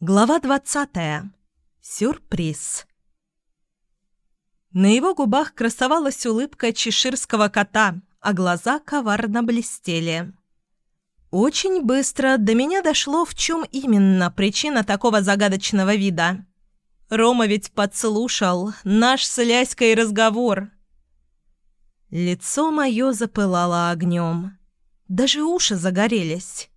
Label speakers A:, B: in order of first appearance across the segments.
A: Глава двадцатая. Сюрприз. На его губах красовалась улыбка чеширского кота, а глаза коварно блестели. Очень быстро до меня дошло, в чем именно причина такого загадочного вида. Рома ведь подслушал наш с Ляськой разговор. Лицо мое запылало огнем. Даже уши загорелись.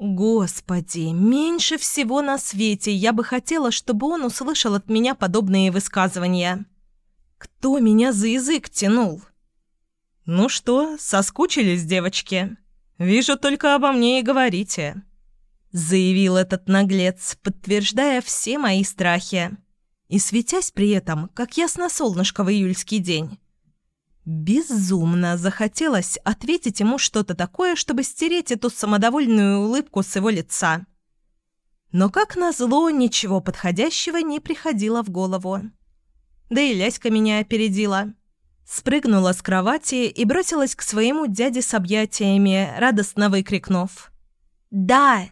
A: Господи, меньше всего на свете я бы хотела, чтобы он услышал от меня подобные высказывания. Кто меня за язык тянул? Ну что, соскучились, девочки? Вижу, только обо мне и говорите. Заявил этот наглец, подтверждая все мои страхи. И светясь при этом, как ясно солнышко в июльский день. Безумно захотелось ответить ему что-то такое, чтобы стереть эту самодовольную улыбку с его лица. Но, как назло, ничего подходящего не приходило в голову. Да и Ляська меня опередила. Спрыгнула с кровати и бросилась к своему дяде с объятиями, радостно выкрикнув. «Да!»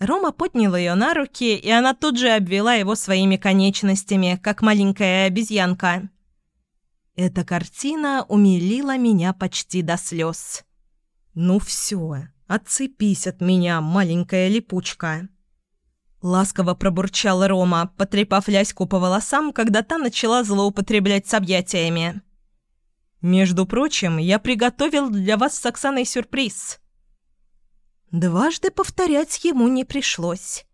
A: Рома поднял ее на руки, и она тут же обвела его своими конечностями, как маленькая обезьянка. Эта картина умилила меня почти до слез. «Ну все, отцепись от меня, маленькая липучка!» Ласково пробурчал Рома, потрепав Ляську по волосам, когда та начала злоупотреблять с объятиями. «Между прочим, я приготовил для вас с Оксаной сюрприз». Дважды повторять ему не пришлось.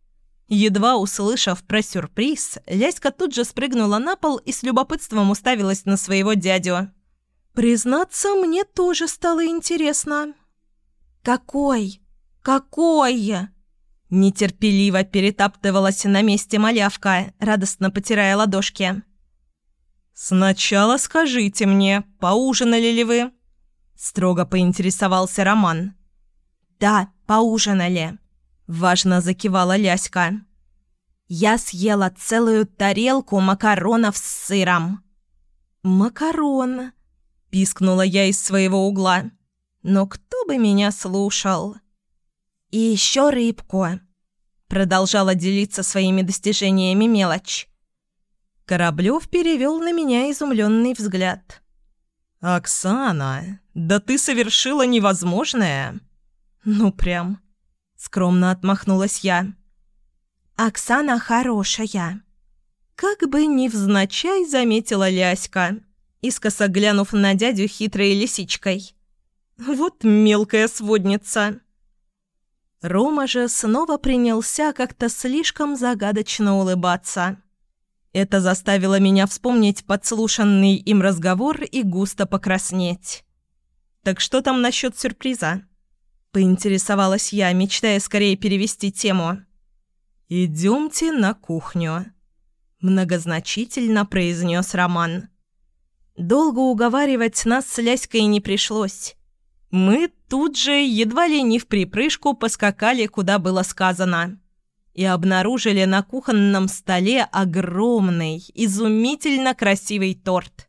A: Едва услышав про сюрприз, Ляська тут же спрыгнула на пол и с любопытством уставилась на своего дядю. «Признаться, мне тоже стало интересно». «Какой? Какой?» Нетерпеливо перетаптывалась на месте малявка, радостно потирая ладошки. «Сначала скажите мне, поужинали ли вы?» Строго поинтересовался Роман. «Да, поужинали», Важно закивала Ляська. «Я съела целую тарелку макаронов с сыром». «Макарон!» – пискнула я из своего угла. «Но кто бы меня слушал?» «И еще рыбку», – продолжала делиться своими достижениями мелочь. Кораблев перевел на меня изумленный взгляд.
B: «Оксана, да ты совершила невозможное!»
A: «Ну прям...» Скромно отмахнулась я. «Оксана хорошая». Как бы невзначай заметила Ляська, искоса глянув на дядю хитрой лисичкой. «Вот мелкая сводница». Рома же снова принялся как-то слишком загадочно улыбаться. Это заставило меня вспомнить подслушанный им разговор и густо покраснеть. «Так что там насчет сюрприза?» Поинтересовалась я, мечтая скорее перевести тему. «Идемте на кухню», – многозначительно произнес Роман. Долго уговаривать нас с Ляськой не пришлось. Мы тут же, едва ли не в припрыжку, поскакали, куда было сказано. И обнаружили на кухонном столе огромный, изумительно красивый торт,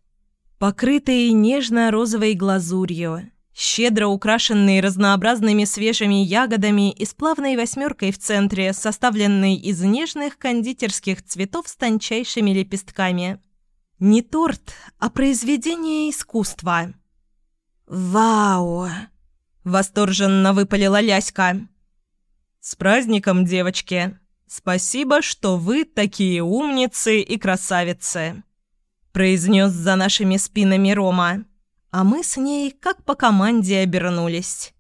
A: покрытый нежно-розовой глазурью щедро украшенный разнообразными свежими ягодами и с плавной восьмеркой в центре, составленный из нежных кондитерских цветов с тончайшими лепестками. Не торт, а произведение искусства. «Вау!» – восторженно выпалила Ляська.
B: «С праздником, девочки! Спасибо, что вы такие умницы и красавицы!» – произнес за нашими спинами Рома
A: а мы с ней как по команде обернулись.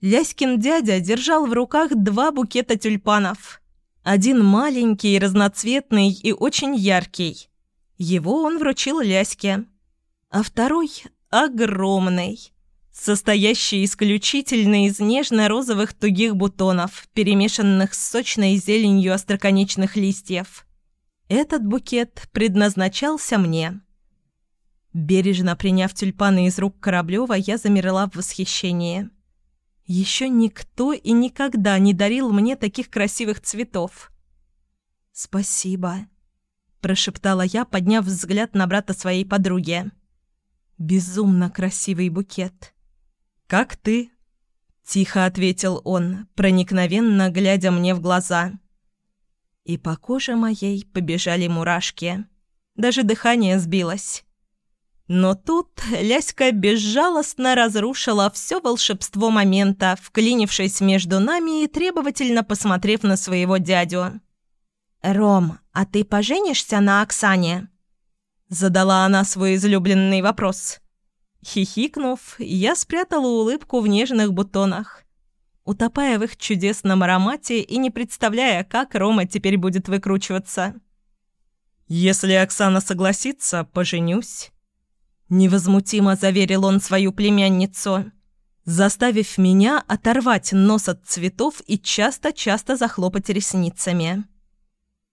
A: Ляськин дядя держал в руках два букета тюльпанов. Один маленький, разноцветный и очень яркий. Его он вручил Ляське. А второй – огромный, состоящий исключительно из нежно-розовых тугих бутонов, перемешанных с сочной зеленью остроконечных листьев. Этот букет предназначался мне. Бережно приняв тюльпаны из рук Кораблёва, я замерла в восхищении. Еще никто и никогда не дарил мне таких красивых цветов. «Спасибо», – прошептала я, подняв взгляд на брата своей подруги. «Безумно красивый букет».
B: «Как ты?»
A: – тихо ответил он, проникновенно глядя мне в глаза. И по коже моей побежали мурашки. Даже дыхание сбилось. Но тут Ляська безжалостно разрушила все волшебство момента, вклинившись между нами и требовательно посмотрев на своего дядю. «Ром, а ты поженишься на Оксане?» Задала она свой излюбленный вопрос. Хихикнув, я спрятала улыбку в нежных бутонах, утопая в их чудесном аромате и не представляя, как Рома теперь будет выкручиваться.
B: «Если Оксана согласится, поженюсь».
A: Невозмутимо заверил он свою племянницу, заставив меня оторвать нос от цветов и часто-часто захлопать ресницами.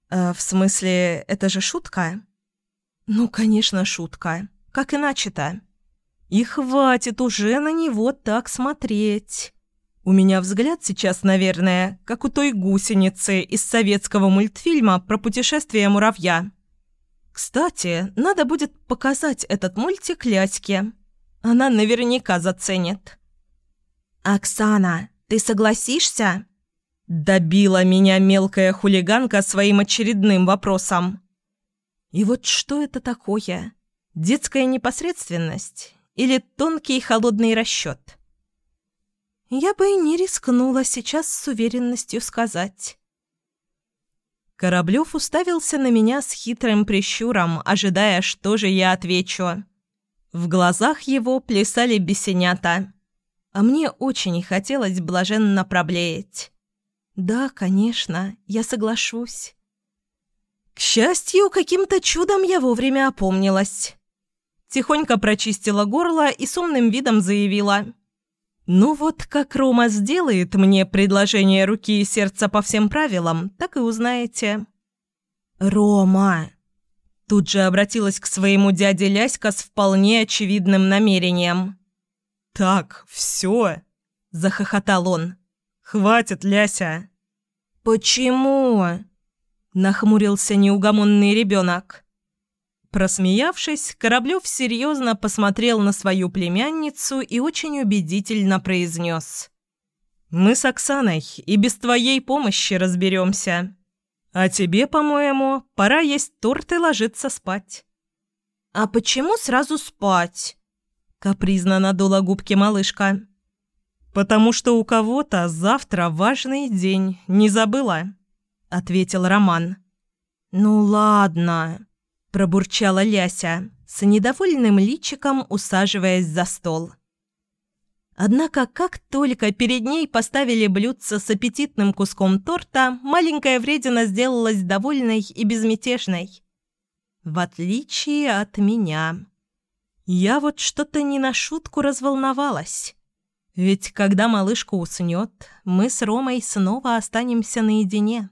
A: «Э, «В смысле, это же шутка?» «Ну, конечно, шутка. Как иначе-то?» «И хватит уже на него так смотреть!» У меня взгляд сейчас, наверное, как у той гусеницы из советского мультфильма про путешествие муравья. Кстати, надо будет показать этот мультик Ляське. Она наверняка заценит. «Оксана, ты согласишься?» Добила меня мелкая хулиганка своим очередным вопросом. И вот что это такое? Детская непосредственность или тонкий холодный расчет? Я бы и не рискнула сейчас с уверенностью сказать. Кораблев уставился на меня с хитрым прищуром, ожидая, что же я отвечу. В глазах его плясали бесенята, а мне очень хотелось блаженно проблеять. «Да, конечно, я соглашусь». К счастью, каким-то чудом я вовремя опомнилась. Тихонько прочистила горло и с умным видом заявила – ну вот как Рома сделает мне предложение руки и сердца по всем правилам, так и узнаете. Рома! Тут же обратилась к своему дяде Ляська с вполне очевидным намерением.
B: «Так, все!» – захохотал он. «Хватит, Ляся!»
A: «Почему?» – нахмурился неугомонный ребенок.
B: Просмеявшись, Кораблев серьезно посмотрел на свою племянницу и очень убедительно произнес. «Мы с Оксаной и без твоей помощи разберемся. А тебе, по-моему, пора есть торт и ложиться спать».
A: «А почему сразу спать?» — капризно надула губки малышка.
B: «Потому что у кого-то завтра важный день, не забыла?» — ответил Роман.
A: «Ну ладно», пробурчала Ляся, с недовольным личиком усаживаясь за стол. Однако, как только перед ней поставили блюдце с аппетитным куском торта, маленькая вредина сделалась довольной и безмятежной. В отличие от меня. Я вот что-то не на шутку разволновалась. Ведь когда малышка уснет, мы с Ромой снова останемся наедине.